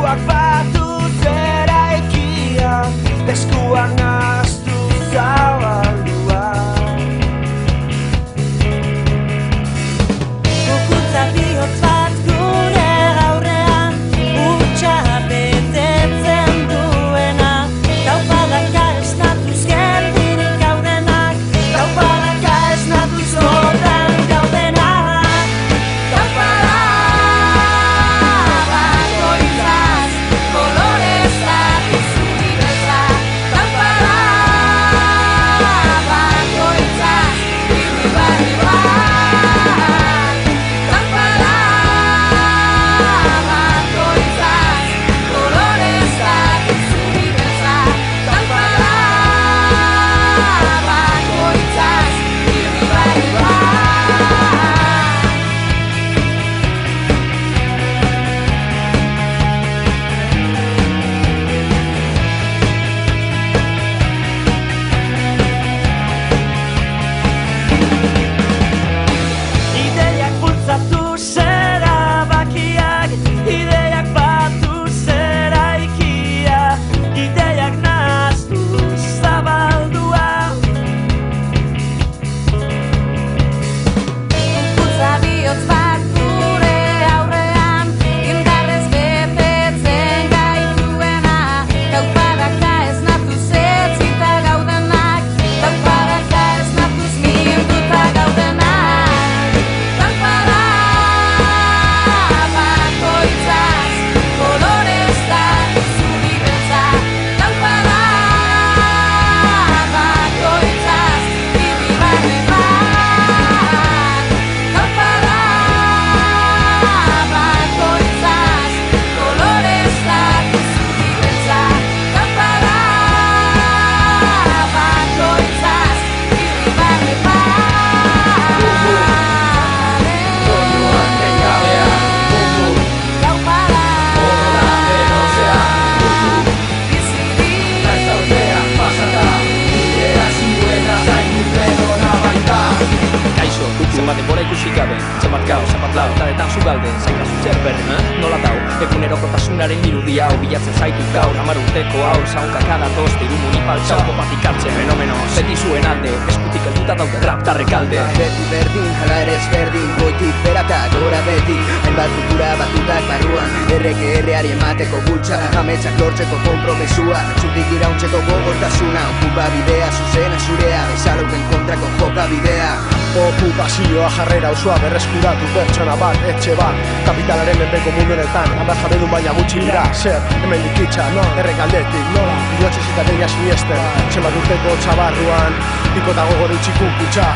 Eskuak batu zera ikia Eskuak nahi eh? nola dau? Eguneroko tasunaren irudi hau bilatzen zaitu gaur Amar urteko hau zaunka kadatoz Diru munipaltxauko bat ikartzen Fenomeno. Beti zuen alde Eskutik elduta daude raptarrek alde. Beti berdin, jala ere ezberdin Goitik berata gora beti. Enbat futura batutak barruan Errege erreari emateko bultza Hametxak lortzeko kompromesua Txutik irauntzeko gogortasuna Okupa bidea zuzena zurea Bezalauken kontrako joka bidea Oku pasioa jarrera osoa berreskuratu pertsona bat, etxe bat. Kapitalaren menpeko mundunetan, hamar jabedun baina gutxi dira. Zer, hemen dikitza, no, errekaldetik, nola Biotxez eta deia siniesten, zenbat urteko txabarruan Pikota gogori txikun kutsa